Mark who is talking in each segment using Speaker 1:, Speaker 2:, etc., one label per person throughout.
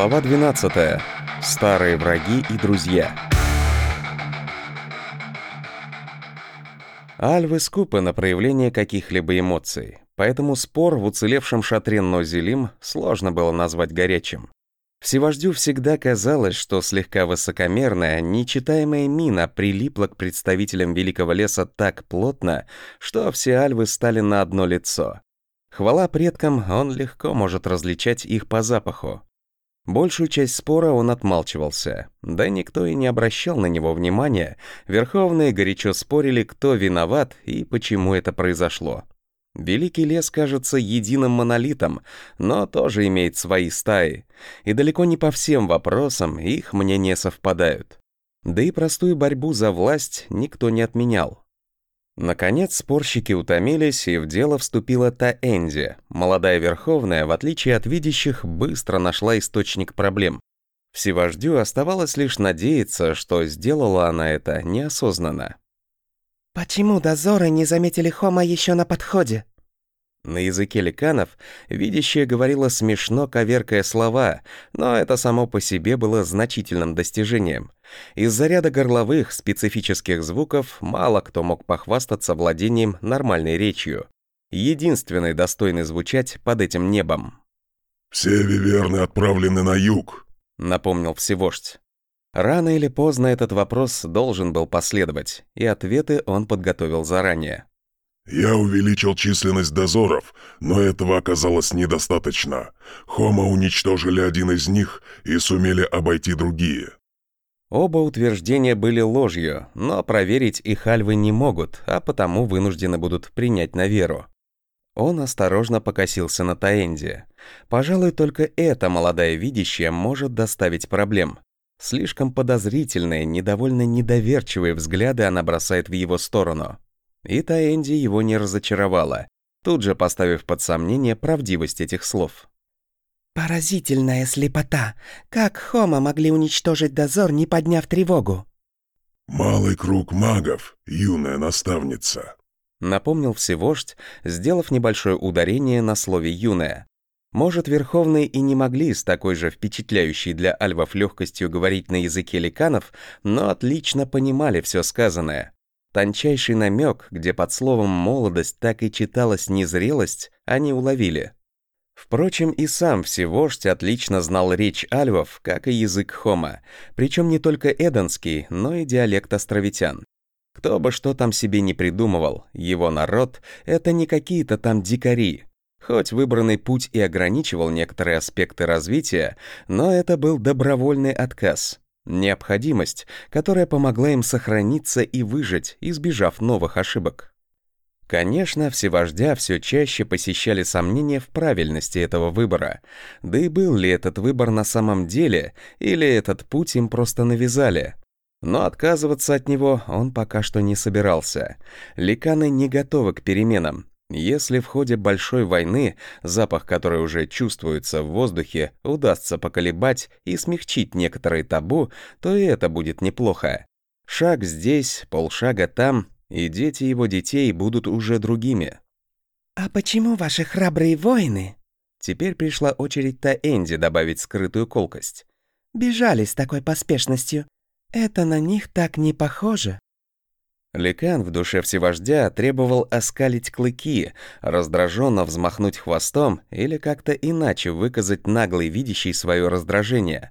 Speaker 1: Глава 12. Старые враги и друзья. Альвы скупы на проявление каких-либо эмоций, поэтому спор в уцелевшем шатре Нозелим сложно было назвать горячим. Всевождю всегда казалось, что слегка высокомерная, нечитаемая мина прилипла к представителям Великого Леса так плотно, что все альвы стали на одно лицо. Хвала предкам, он легко может различать их по запаху. Большую часть спора он отмалчивался, да никто и не обращал на него внимания, верховные горячо спорили, кто виноват и почему это произошло. Великий лес кажется единым монолитом, но тоже имеет свои стаи, и далеко не по всем вопросам их мнения совпадают. Да и простую борьбу за власть никто не отменял. Наконец спорщики утомились, и в дело вступила Таэнди. Молодая Верховная, в отличие от видящих, быстро нашла источник проблем. Всевождю оставалось лишь надеяться, что сделала она это неосознанно.
Speaker 2: «Почему дозоры не заметили Хома еще на подходе?»
Speaker 1: На языке ликанов видящая говорила смешно, коверкая слова, но это само по себе было значительным достижением. Из-за ряда горловых специфических звуков мало кто мог похвастаться владением нормальной речью. Единственный достойный звучать под этим небом.
Speaker 3: «Все виверны отправлены на юг», —
Speaker 1: напомнил всевождь. Рано или поздно этот вопрос должен был последовать, и ответы он подготовил заранее.
Speaker 3: «Я увеличил численность дозоров, но этого оказалось недостаточно. Хома уничтожили один из них и сумели обойти другие».
Speaker 1: Оба утверждения были ложью, но проверить их альвы не могут, а потому вынуждены будут принять на веру. Он осторожно покосился на Таэнди. Пожалуй, только эта молодая видящая может доставить проблем. Слишком подозрительные, недовольно недоверчивые взгляды она бросает в его сторону. И Таэнди его не разочаровала, тут же поставив под сомнение правдивость этих слов.
Speaker 2: «Поразительная слепота! Как Хома могли уничтожить дозор, не подняв тревогу?»
Speaker 3: «Малый круг магов, юная наставница», —
Speaker 1: напомнил всевождь, сделав небольшое ударение на слове «юная». Может, Верховные и не могли с такой же впечатляющей для альвов легкостью говорить на языке ликанов, но отлично понимали все сказанное. Тончайший намек, где под словом «молодость» так и читалась незрелость, они уловили. Впрочем, и сам всевождь отлично знал речь альвов, как и язык хома, причем не только эдонский, но и диалект островитян. Кто бы что там себе не придумывал, его народ — это не какие-то там дикари. Хоть выбранный путь и ограничивал некоторые аспекты развития, но это был добровольный отказ. Необходимость, которая помогла им сохраниться и выжить, избежав новых ошибок. Конечно, всевождя все чаще посещали сомнения в правильности этого выбора. Да и был ли этот выбор на самом деле, или этот путь им просто навязали. Но отказываться от него он пока что не собирался. Ликаны не готовы к переменам, если в ходе большой войны запах, который уже чувствуется в воздухе, удастся поколебать и смягчить некоторые табу, то и это будет неплохо. Шаг здесь, полшага там, и дети его детей будут уже другими.
Speaker 2: «А почему ваши храбрые воины?»
Speaker 1: Теперь пришла очередь Таэнди добавить скрытую колкость.
Speaker 2: «Бежали с такой поспешностью. Это на них так не похоже».
Speaker 1: Ликан в душе всевождя требовал оскалить клыки, раздраженно взмахнуть хвостом или как-то иначе выказать наглый видящий свое раздражение.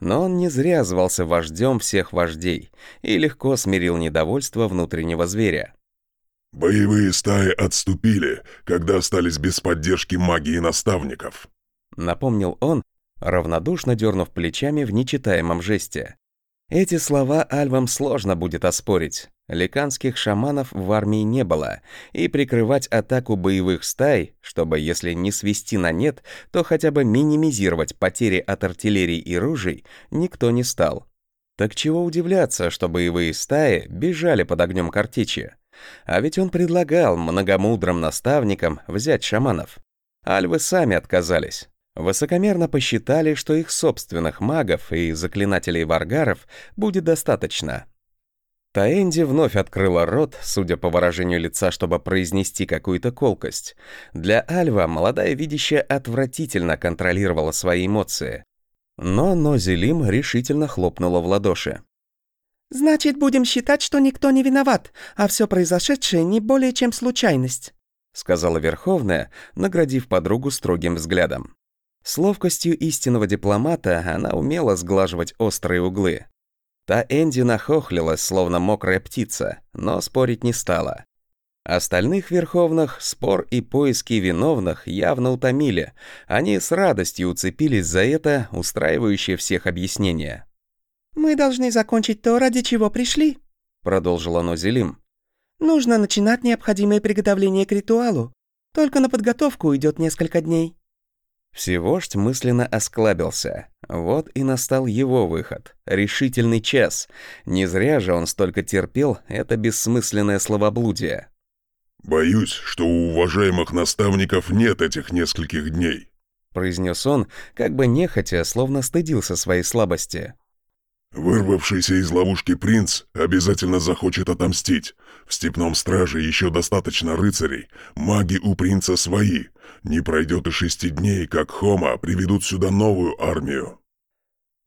Speaker 1: Но он не зря звался вождем всех вождей и легко смирил недовольство внутреннего зверя.
Speaker 3: «Боевые стаи отступили, когда остались без поддержки магии наставников»,
Speaker 1: напомнил он, равнодушно дернув плечами в нечитаемом жесте. Эти слова альвам сложно будет оспорить. Ликанских шаманов в армии не было, и прикрывать атаку боевых стай, чтобы, если не свести на нет, то хотя бы минимизировать потери от артиллерии и ружей, никто не стал. Так чего удивляться, что боевые стаи бежали под огнем картечи? А ведь он предлагал многомудрым наставникам взять шаманов. Альвы сами отказались. Высокомерно посчитали, что их собственных магов и заклинателей варгаров будет достаточно. Таэнди вновь открыла рот, судя по выражению лица, чтобы произнести какую-то колкость. Для Альва молодая видящая отвратительно контролировала свои эмоции. Но Нозелим решительно хлопнула в ладоши.
Speaker 2: «Значит, будем считать, что никто не виноват, а все произошедшее не более чем случайность»,
Speaker 1: сказала Верховная, наградив подругу строгим взглядом. С ловкостью истинного дипломата она умела сглаживать острые углы. Та Энди нахохлилась, словно мокрая птица, но спорить не стала. Остальных верховных спор и поиски виновных явно утомили. Они с радостью уцепились за это, устраивающее всех объяснение.
Speaker 2: «Мы должны закончить то, ради чего пришли», — продолжила Нозелим. «Нужно начинать необходимые приготовления к ритуалу. Только на подготовку уйдет несколько дней».
Speaker 1: Всевождь мысленно осклабился. Вот и настал его выход. Решительный час. Не зря же он столько терпел это бессмысленное словоблудие.
Speaker 3: «Боюсь, что у уважаемых наставников нет этих нескольких дней»,
Speaker 1: произнес он, как бы нехотя, словно стыдился своей слабости.
Speaker 3: Вырвавшийся из ловушки принц обязательно захочет отомстить. В степном страже еще достаточно рыцарей. Маги у принца свои. Не пройдет и шести дней, как Хома приведут сюда новую армию.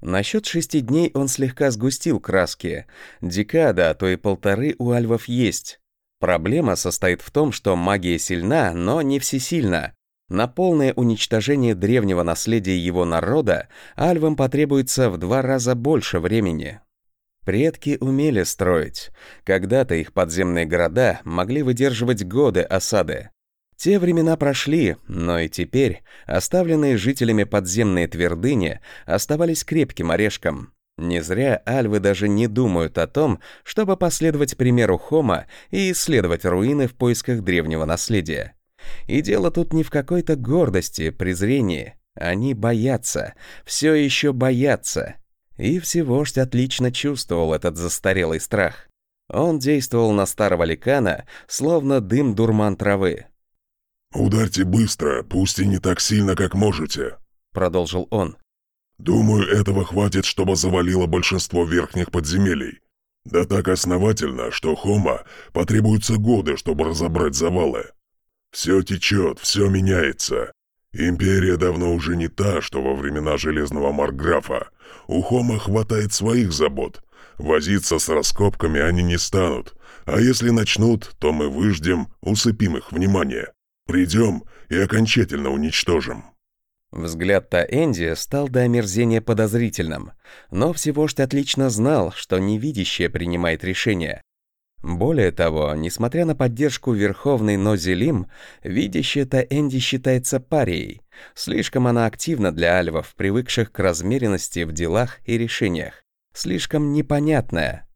Speaker 1: Насчет шести дней он слегка сгустил краски. Декада, а то и полторы у альвов есть. Проблема состоит в том, что магия сильна, но не всесильна. На полное уничтожение древнего наследия его народа альвам потребуется в два раза больше времени. Предки умели строить. Когда-то их подземные города могли выдерживать годы осады. Те времена прошли, но и теперь оставленные жителями подземные твердыни оставались крепким орешком. Не зря альвы даже не думают о том, чтобы последовать примеру Хома и исследовать руины в поисках древнего наследия. И дело тут не в какой-то гордости, презрении. Они боятся, все еще боятся. И Всевождь отлично чувствовал этот застарелый страх. Он действовал на старого ликана, словно дым дурман травы.
Speaker 3: «Ударьте быстро, пусть и не так сильно, как можете», — продолжил он. «Думаю, этого хватит, чтобы завалило большинство верхних подземелий. Да так основательно, что Хома потребуются годы, чтобы разобрать завалы. Все течет, все меняется. Империя давно уже не та, что во времена Железного Марграфа. У Хома хватает своих забот. Возиться с раскопками они не станут. А если начнут, то мы выждем, усыпим их внимание. Придем и окончательно уничтожим».
Speaker 1: Взгляд Таэнди стал до омерзения подозрительным, но всего-что отлично знал, что невидящее принимает решение. Более того, несмотря на поддержку Верховной Нозелим, видящая-то Энди считается парией. Слишком она активна для альвов, привыкших к размеренности в делах и решениях. Слишком непонятная.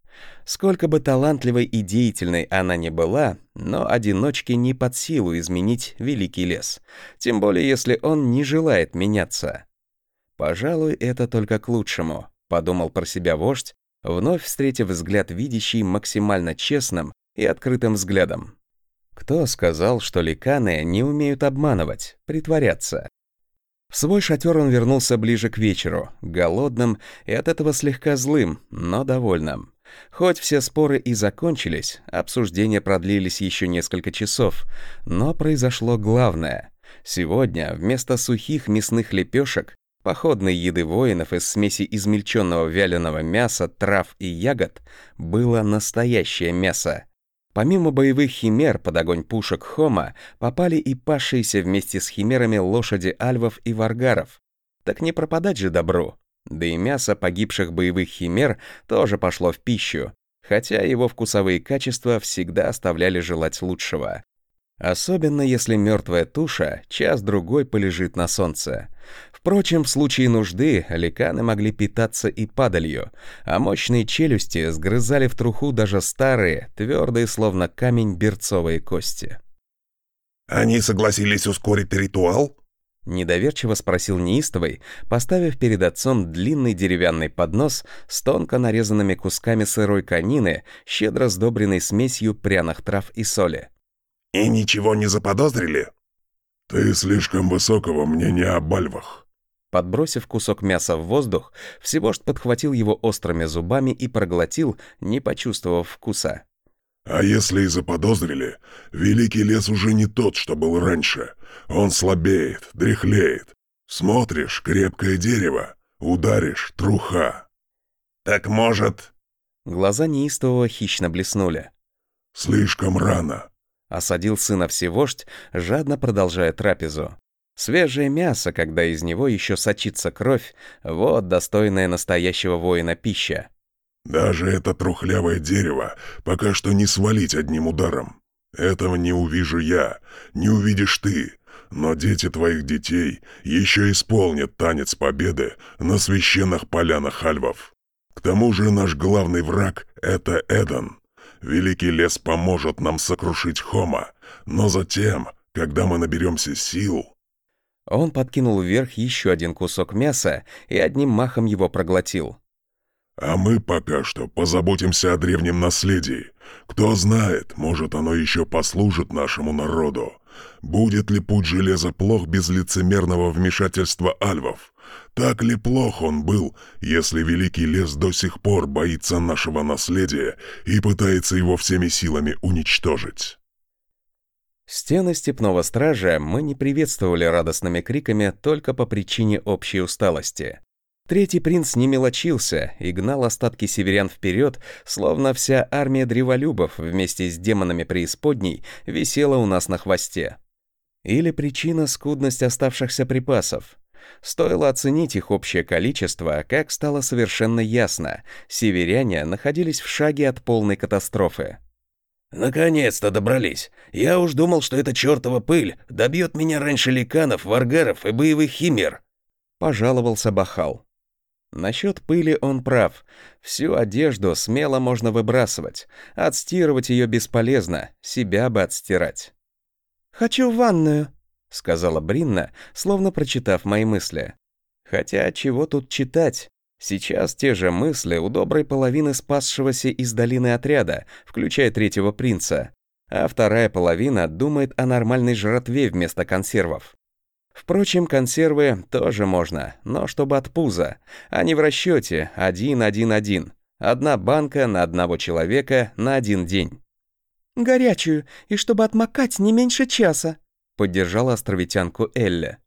Speaker 1: Сколько бы талантливой и деятельной она ни была, но одиночке не под силу изменить великий лес. Тем более, если он не желает меняться. «Пожалуй, это только к лучшему», — подумал про себя вождь, вновь встретив взгляд видящий максимально честным и открытым взглядом. Кто сказал, что ликаны не умеют обманывать, притворяться? В свой шатер он вернулся ближе к вечеру, голодным и от этого слегка злым, но довольным. Хоть все споры и закончились, обсуждения продлились еще несколько часов, но произошло главное. Сегодня вместо сухих мясных лепешек походной еды воинов из смеси измельченного вяленого мяса, трав и ягод было настоящее мясо. Помимо боевых химер под огонь пушек Хома попали и павшиеся вместе с химерами лошади альвов и варгаров. Так не пропадать же добру. Да и мясо погибших боевых химер тоже пошло в пищу, хотя его вкусовые качества всегда оставляли желать лучшего. Особенно если мертвая туша час-другой полежит на солнце. Впрочем, в случае нужды ликаны могли питаться и падалью, а мощные челюсти сгрызали в труху даже старые, твердые, словно камень, берцовые кости.
Speaker 4: «Они согласились ускорить ритуал?»
Speaker 1: Недоверчиво спросил неистовый, поставив перед отцом длинный деревянный поднос с тонко нарезанными кусками сырой конины, щедро сдобренной смесью пряных трав и соли.
Speaker 4: «И ничего не заподозрили?»
Speaker 3: «Ты слишком высокого мнения о бальвах»,
Speaker 1: Подбросив кусок мяса в воздух, Всевождь подхватил его острыми зубами и проглотил, не почувствовав вкуса.
Speaker 3: «А если и заподозрили, Великий лес уже не тот, что был раньше. Он слабеет, дряхлеет. Смотришь, крепкое дерево. Ударишь — труха».
Speaker 4: «Так может...»
Speaker 1: Глаза неистового хищно блеснули.
Speaker 3: «Слишком рано», —
Speaker 1: осадил сына всевождь, жадно продолжая трапезу. Свежее мясо, когда из него еще сочится кровь, вот достойная настоящего воина пища.
Speaker 3: «Даже это трухлявое дерево пока что не свалить одним ударом. Этого не увижу я, не увидишь ты, но дети твоих детей еще исполнят танец победы на священных полянах альвов. К тому же наш главный враг — это Эден. Великий лес поможет нам сокрушить Хома, но затем, когда мы наберемся сил,
Speaker 1: он подкинул вверх еще один кусок мяса и одним махом его проглотил.
Speaker 3: «А мы пока что позаботимся о древнем наследии. Кто знает, может, оно еще послужит нашему народу. Будет ли путь железа плох без лицемерного вмешательства альвов? Так ли плох он был, если Великий Лес до сих пор боится нашего наследия и пытается его всеми силами уничтожить?»
Speaker 1: Стены степного стража мы не приветствовали радостными криками только по причине общей усталости. Третий принц не мелочился и гнал остатки северян вперед, словно вся армия древолюбов вместе с демонами преисподней висела у нас на хвосте. Или причина — скудность оставшихся припасов. Стоило оценить их общее количество, как стало совершенно ясно — северяне находились в шаге от полной катастрофы.
Speaker 5: «Наконец-то добрались. Я уж думал, что эта чертова пыль добьет меня раньше ликанов, варгаров и боевых химер», —
Speaker 1: пожаловался Бахал. Насчет пыли он прав. Всю одежду смело можно выбрасывать. Отстирывать ее бесполезно, себя бы отстирать.
Speaker 2: «Хочу в ванную», —
Speaker 1: сказала Бринна, словно прочитав мои мысли. Хотя чего тут читать? Сейчас те же мысли у доброй половины спасшегося из долины отряда, включая третьего принца, а вторая половина думает о нормальной жратве вместо консервов. Впрочем, консервы тоже можно, но чтобы от пуза, а не в расчете один-один-один. Одна банка на одного человека на один день.
Speaker 2: «Горячую, и чтобы отмокать не меньше часа», —
Speaker 1: поддержала островитянку Элли.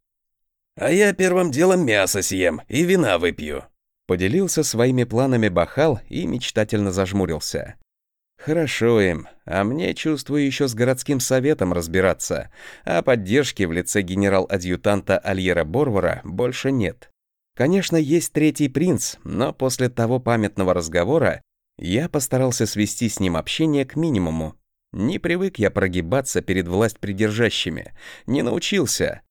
Speaker 5: «А я первым делом мясо съем и вина выпью»,
Speaker 1: Поделился своими планами Бахал и мечтательно зажмурился. Хорошо им, а мне, чувствую, еще с городским советом разбираться, а поддержки в лице генерал-адъютанта Альера Борвара больше нет. Конечно, есть третий принц, но после того памятного разговора я постарался свести с ним общение к минимуму. Не привык я прогибаться перед власть придержащими, не научился,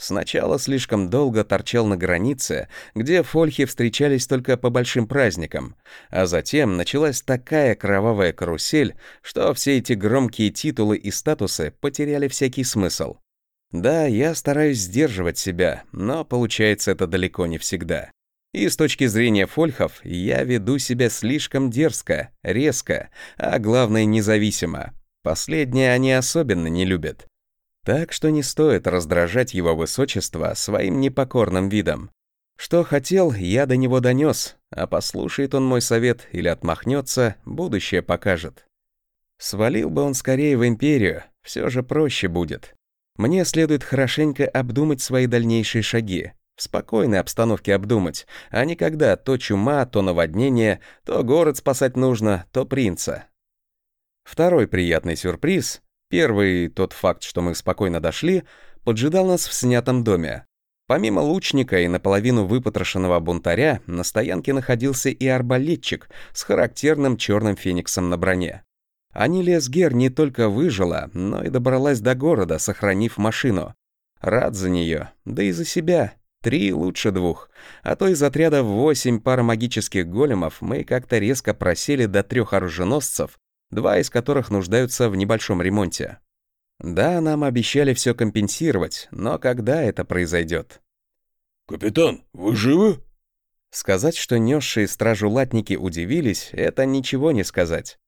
Speaker 1: Сначала слишком долго торчал на границе, где фольхи встречались только по большим праздникам, а затем началась такая кровавая карусель, что все эти громкие титулы и статусы потеряли всякий смысл. Да, я стараюсь сдерживать себя, но получается это далеко не всегда. И с точки зрения фольхов я веду себя слишком дерзко, резко, а главное независимо. Последнее они особенно не любят. Так что не стоит раздражать его высочество своим непокорным видом. Что хотел, я до него донес, а послушает он мой совет или отмахнется, будущее покажет. Свалил бы он скорее в империю, все же проще будет. Мне следует хорошенько обдумать свои дальнейшие шаги, в спокойной обстановке обдумать, а не когда то чума, то наводнение, то город спасать нужно, то принца. Второй приятный сюрприз Первый, тот факт, что мы спокойно дошли, поджидал нас в снятом доме. Помимо лучника и наполовину выпотрошенного бунтаря, на стоянке находился и арбалетчик с характерным черным фениксом на броне. Анилия Сгер не только выжила, но и добралась до города, сохранив машину. Рад за нее, да и за себя. Три лучше двух. А то из отряда восемь парамагических големов мы как-то резко просели до трех оруженосцев два из которых нуждаются в небольшом ремонте. Да, нам обещали все компенсировать, но когда это произойдет?
Speaker 5: «Капитан, вы живы?»
Speaker 1: Сказать, что несшие стражу латники удивились, это ничего не сказать.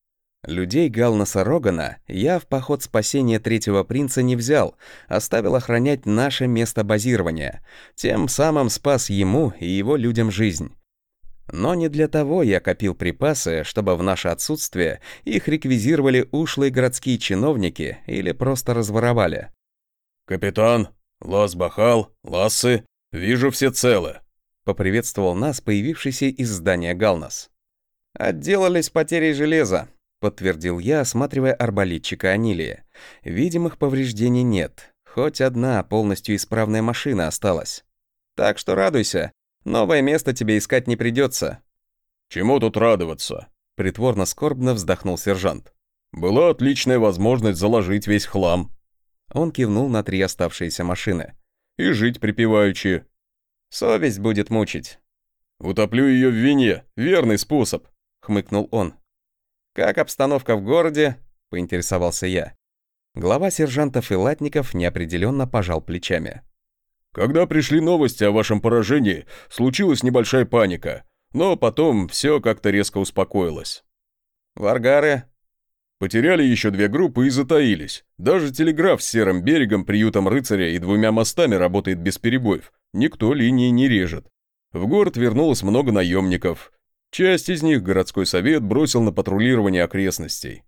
Speaker 1: Людей Галнаса Рогана я в поход спасения третьего принца не взял, оставил охранять наше место базирования, тем самым спас ему и его людям жизнь. Но не для того я копил припасы, чтобы в наше отсутствие их реквизировали ушлые городские чиновники или просто разворовали.
Speaker 5: «Капитан, Лас Бахал, Лассы, вижу все целы».
Speaker 1: — поприветствовал нас появившийся из здания Галнас. «Отделались потерей железа», — подтвердил я, осматривая арбалетчика Анилия. «Видимых повреждений нет, хоть одна полностью исправная машина осталась. Так что радуйся, новое место тебе искать не придется».
Speaker 6: «Чему тут радоваться?» — притворно скорбно вздохнул сержант. «Была отличная возможность заложить весь хлам».
Speaker 1: Он кивнул на три оставшиеся машины.
Speaker 6: «И жить припеваючи».
Speaker 1: «Совесть будет мучить».
Speaker 6: «Утоплю ее в вине. Верный способ», — хмыкнул он.
Speaker 1: «Как обстановка в городе?» — поинтересовался я. Глава сержантов и латников неопределенно пожал плечами.
Speaker 6: «Когда пришли новости о вашем поражении, случилась небольшая паника, но потом все как-то резко успокоилось».
Speaker 1: «Варгары?»
Speaker 6: Потеряли еще две группы и затаились. Даже телеграф с серым берегом, приютом рыцаря и двумя мостами работает без перебоев. Никто линии не режет. В город вернулось много наемников. Часть из них городской совет бросил на патрулирование окрестностей.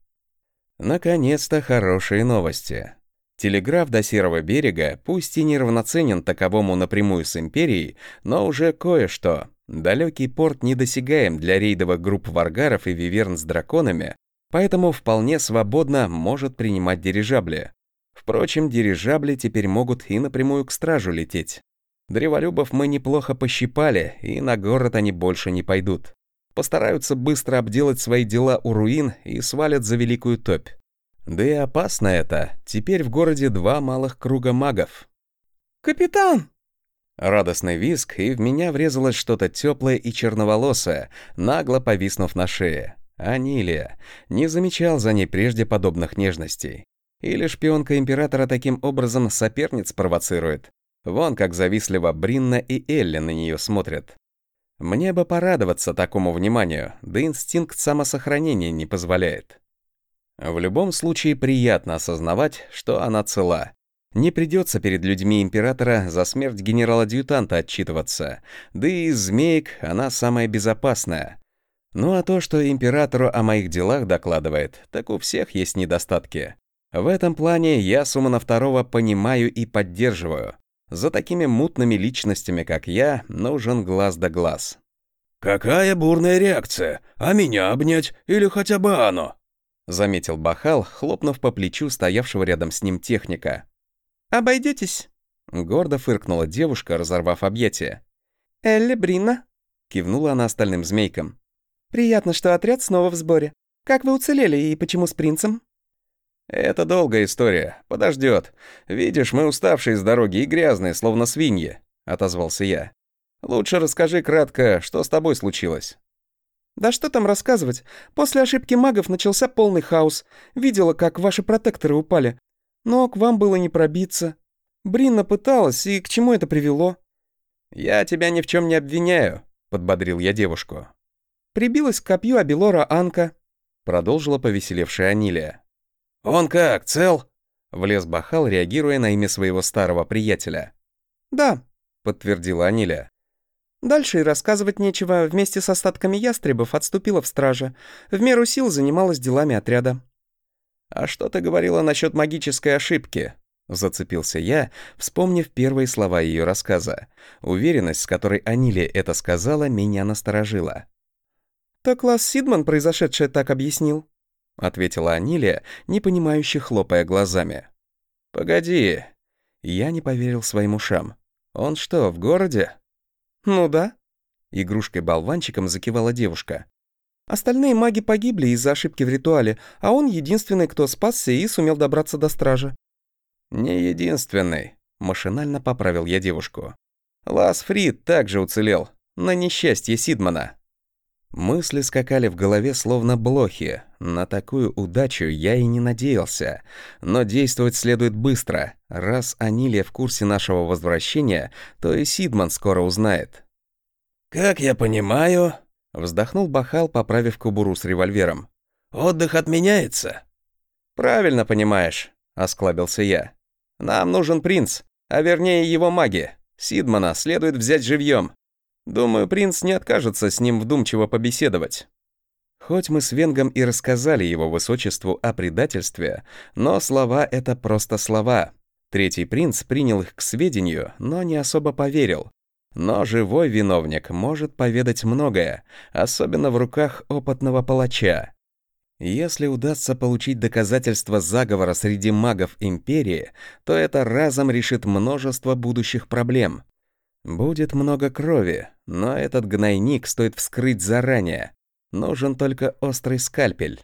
Speaker 1: Наконец-то хорошие новости. Телеграф до Серого берега, пусть и не равноценен таковому напрямую с Империей, но уже кое-что. Далекий порт недосягаем для рейдовых групп варгаров и виверн с драконами, поэтому вполне свободно может принимать дирижабли. Впрочем, дирижабли теперь могут и напрямую к стражу лететь. Древолюбов мы неплохо пощипали, и на город они больше не пойдут. Постараются быстро обделать свои дела у руин и свалят за великую топь. Да и опасно это. Теперь в городе два малых круга магов.
Speaker 2: «Капитан!»
Speaker 1: Радостный визг, и в меня врезалось что-то теплое и черноволосое, нагло повиснув на шее. Анилия. Не замечал за ней прежде подобных нежностей. Или шпионка императора таким образом соперниц провоцирует. Вон как завистливо Бринна и Элли на нее смотрят. Мне бы порадоваться такому вниманию, да инстинкт самосохранения не позволяет. В любом случае приятно осознавать, что она цела. Не придется перед людьми императора за смерть генерала-адъютанта отчитываться, да и змеек она самая безопасная. Ну а то, что императору о моих делах докладывает, так у всех есть недостатки. В этом плане я Сумана Второго понимаю и поддерживаю. За такими мутными личностями, как я, нужен глаз да глаз.
Speaker 5: «Какая бурная реакция! А меня обнять или хотя бы оно?»
Speaker 1: Заметил Бахал, хлопнув по плечу стоявшего рядом с ним техника.
Speaker 2: «Обойдетесь?»
Speaker 1: Гордо фыркнула девушка, разорвав объятия.
Speaker 2: «Элли, Бринна?»
Speaker 1: Кивнула она остальным змейкам.
Speaker 2: Приятно, что отряд снова в сборе. Как вы уцелели и почему с принцем?
Speaker 1: Это долгая история. Подождет. Видишь, мы уставшие с дороги и грязные, словно свиньи, отозвался я. Лучше расскажи кратко, что с тобой случилось.
Speaker 2: Да что там рассказывать? После ошибки магов начался полный хаос. Видела, как ваши протекторы упали. Но к вам было не пробиться. Бринна пыталась, и к чему это привело?
Speaker 1: Я тебя ни в чем не обвиняю, подбодрил я девушку.
Speaker 2: Прибилась к копью Абелора Анка», —
Speaker 1: продолжила повеселевшая Анилия.
Speaker 5: «Он как, цел?»
Speaker 1: — влез Бахал, реагируя на имя своего старого приятеля.
Speaker 2: «Да», —
Speaker 1: подтвердила Анилия.
Speaker 2: Дальше и рассказывать нечего. Вместе с остатками ястребов отступила в страже. В меру сил занималась делами отряда.
Speaker 1: «А что ты говорила насчет магической ошибки?» Зацепился я, вспомнив первые слова ее рассказа. Уверенность, с которой Анилия это сказала, меня насторожила.
Speaker 2: «Так Лас Сидман произошедшее так объяснил», — ответила Анилия, непонимающе хлопая глазами.
Speaker 1: «Погоди». Я не поверил своим ушам. «Он что, в городе?»
Speaker 2: «Ну да».
Speaker 1: Игрушкой-болванчиком закивала девушка.
Speaker 2: «Остальные маги погибли из-за ошибки в ритуале, а он единственный, кто спасся и сумел добраться до стража».
Speaker 1: «Не единственный», — машинально поправил я девушку. «Лас Фрид также уцелел, на несчастье Сидмана». Мысли скакали в голове словно блохи. На такую удачу я и не надеялся. Но действовать следует быстро. Раз Анилия в курсе нашего возвращения, то и Сидман скоро узнает.
Speaker 5: «Как я понимаю...»
Speaker 1: — вздохнул Бахал, поправив кобуру с револьвером.
Speaker 5: «Отдых отменяется?»
Speaker 1: «Правильно понимаешь», — осклабился я. «Нам нужен принц, а вернее его маги. Сидмана следует взять живьем. Думаю, принц не откажется с ним вдумчиво побеседовать. Хоть мы с Венгом и рассказали его высочеству о предательстве, но слова — это просто слова. Третий принц принял их к сведению, но не особо поверил. Но живой виновник может поведать многое, особенно в руках опытного палача. Если удастся получить доказательства заговора среди магов Империи, то это разом решит множество будущих проблем. Будет много крови, но этот гнойник стоит вскрыть заранее. Нужен только острый скальпель.